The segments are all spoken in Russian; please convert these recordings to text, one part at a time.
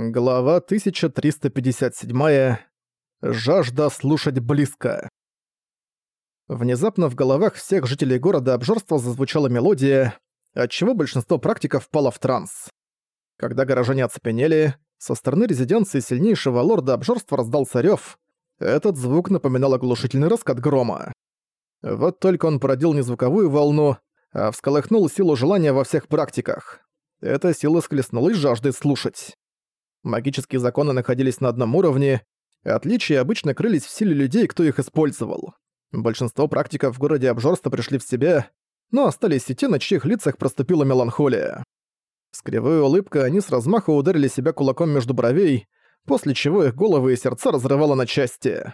Глава 1357. Жажда слушать близко. Внезапно в головах всех жителей города обжорства зазвучала мелодия, отчего большинство практиков впало в транс. Когда горожане оцепенели, со стороны резиденции сильнейшего лорда обжорства раздался рёв. Этот звук напоминал оглушительный раскат грома. Вот только он породил не звуковую волну, а всколыхнул силу желания во всех практиках. Эта сила схлестнулась жаждой слушать. Магические законы находились на одном уровне, отличия обычно крылись в силе людей, кто их использовал. Большинство практиков в городе обжорства пришли в себя, но остались и те, на чьих лицах проступила меланхолия. С кривой улыбкой они с размаху ударили себя кулаком между бровей, после чего их головы и сердца разрывало на части.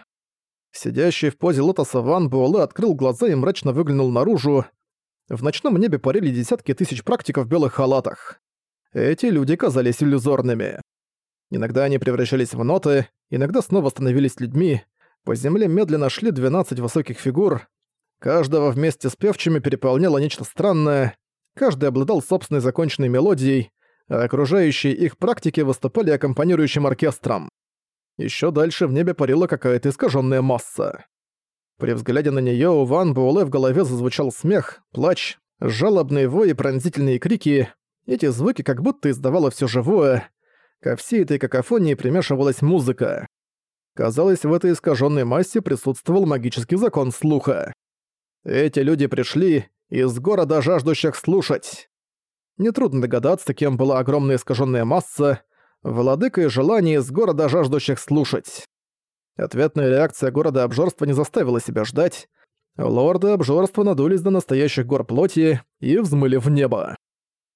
Сидящий в позе лотоса Ван Буэлэ открыл глаза и мрачно выглянул наружу. В ночном небе парили десятки тысяч практиков в белых халатах. Эти люди казались иллюзорными. Иногда они превращались в ноты, иногда снова становились людьми. По земле медленно шли 12 высоких фигур. Каждого вместе с певчими переполняло нечто странное. Каждый обладал собственной законченной мелодией, а окружающие их практики выступали аккомпанирующим оркестром. Еще дальше в небе парила какая-то искаженная масса. При взгляде на нее у Ван Буэлэ в голове зазвучал смех, плач, жалобные вои и пронзительные крики. Эти звуки как будто издавало все живое, Ко всей этой какофонии примешивалась музыка. Казалось, в этой искаженной массе присутствовал магический закон слуха. Эти люди пришли из города жаждущих слушать. Нетрудно догадаться, кем была огромная искаженная масса, владыкой желаний из города жаждущих слушать. Ответная реакция города обжорства не заставила себя ждать. Лорды обжорства надулись до настоящих гор плоти и взмыли в небо.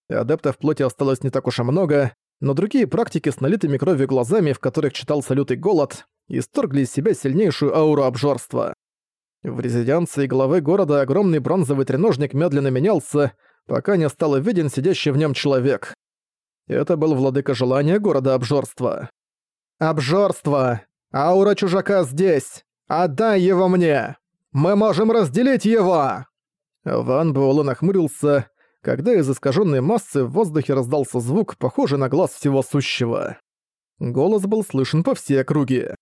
Адептов плоти осталось не так уж и много, но другие практики с налитыми кровью глазами, в которых читался лютый голод, исторгли из себя сильнейшую ауру обжорства. В резиденции главы города огромный бронзовый треножник медленно менялся, пока не стал виден сидящий в нем человек. Это был владыка желания города обжорства. «Обжорство! Аура чужака здесь! Отдай его мне! Мы можем разделить его!» Ван Буэлэ нахмурился, когда из искаженной массы в воздухе раздался звук, похожий на глаз всего сущего. Голос был слышен по всей округе.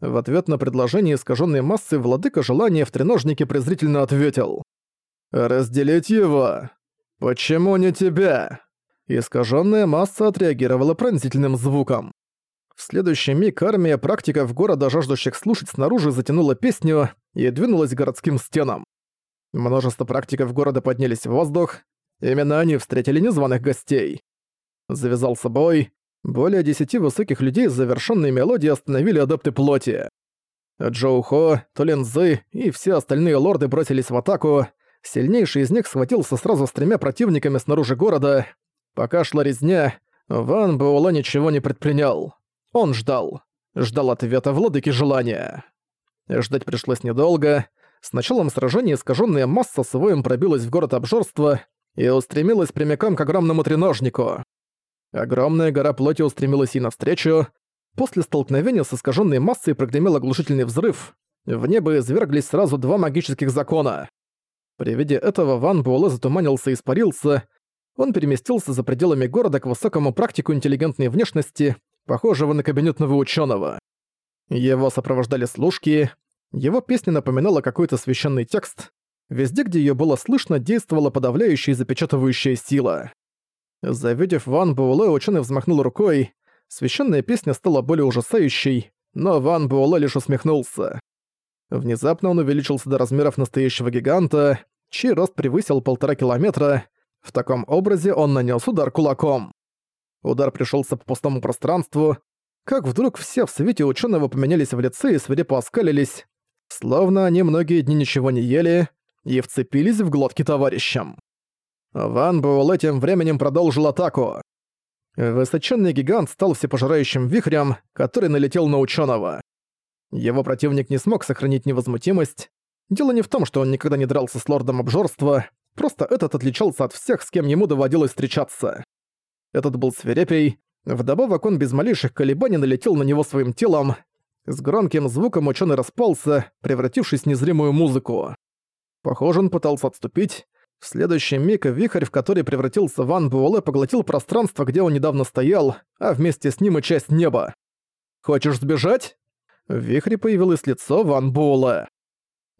В ответ на предложение искаженной массы владыка желания в треножнике презрительно ответил. «Разделить его? Почему не тебя?» Искаженная масса отреагировала пронзительным звуком. В следующий миг армия практиков города, жаждущих слушать снаружи, затянула песню и двинулась к городским стенам. Множество практиков города поднялись в воздух, Именно они встретили незваных гостей. Завязался бой. Более десяти высоких людей с завершенной мелодией остановили адепты плоти. Джоу Хо, Толин Зы и все остальные лорды бросились в атаку. Сильнейший из них схватился сразу с тремя противниками снаружи города. Пока шла резня, Ван Буэлэ ничего не предпринял. Он ждал. Ждал ответа владыки желания. Ждать пришлось недолго. С началом сражения искаженная масса с воем пробилась в город обжорства, и устремилась прямиком к огромному треножнику. Огромная гора плоти устремилась ей навстречу. После столкновения с искаженной массой прогремел оглушительный взрыв. В небо изверглись сразу два магических закона. При виде этого Ван Буэлэ затуманился и испарился. Он переместился за пределами города к высокому практику интеллигентной внешности, похожего на кабинетного ученого. Его сопровождали служки. Его песня напоминала какой-то священный текст. Везде, где её было слышно, действовала подавляющая и запечатывающая сила. Завидев Ван Буэлэ, ученый взмахнул рукой. Священная песня стала более ужасающей, но Ван Буэлэ лишь усмехнулся. Внезапно он увеличился до размеров настоящего гиганта, чей рост превысил полтора километра. В таком образе он нанес удар кулаком. Удар пришелся по пустому пространству, как вдруг все в свете ученого поменялись в лице и свирепо оскалились, словно они многие дни ничего не ели, и вцепились в глотки товарищам. Ван Буэлэ тем временем продолжил атаку. Высоченный гигант стал всепожирающим вихрем, который налетел на ученого. Его противник не смог сохранить невозмутимость. Дело не в том, что он никогда не дрался с лордом обжорства, просто этот отличался от всех, с кем ему доводилось встречаться. Этот был свирепей, вдобавок он без малейших колебаний налетел на него своим телом. С громким звуком ученый распался, превратившись в незримую музыку. Похоже, он пытался отступить. В следующий миг вихрь, в который превратился Ван Буэлэ, поглотил пространство, где он недавно стоял, а вместе с ним и часть неба. «Хочешь сбежать?» В вихре появилось лицо Ван Буэлэ.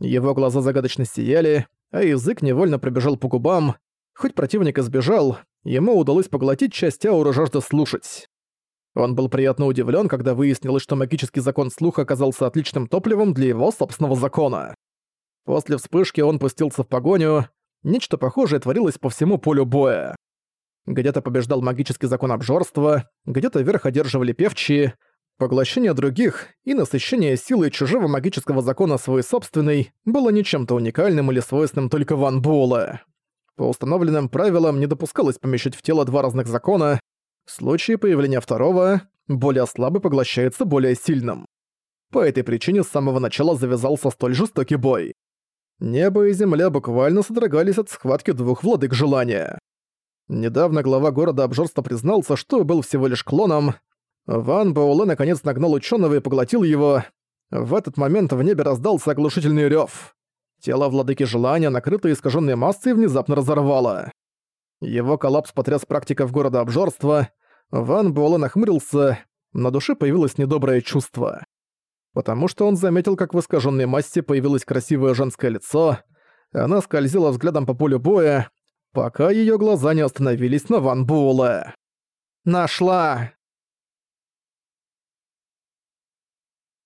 Его глаза загадочно сияли, а язык невольно пробежал по губам. Хоть противник избежал, ему удалось поглотить часть ауры жажды слушать. Он был приятно удивлен, когда выяснилось, что магический закон слуха оказался отличным топливом для его собственного закона. После вспышки он пустился в погоню, нечто похожее творилось по всему полю боя. Где-то побеждал магический закон обжорства, где-то верх одерживали певчие, поглощение других и насыщение силой чужого магического закона свой собственный было не чем-то уникальным или свойственным только Ван Буэлэ. По установленным правилам не допускалось помещать в тело два разных закона, в случае появления второго, более слабый поглощается более сильным. По этой причине с самого начала завязался столь жестокий бой. Небо и земля буквально содрогались от схватки двух владык желания. Недавно глава города обжорства признался, что был всего лишь клоном. Ван Бауле наконец нагнал ученого и поглотил его. В этот момент в небе раздался оглушительный рев. Тело владыки желания, накрытое искаженной массой, внезапно разорвало. Его коллапс потряс практиков города обжорства. Ван Буэлэ нахмурился, на душе появилось недоброе чувство. Потому что он заметил, как в искаженной массе появилось красивое женское лицо. Она скользила взглядом по полю боя, пока ее глаза не остановились на Ван Буэлэ. «Нашла!»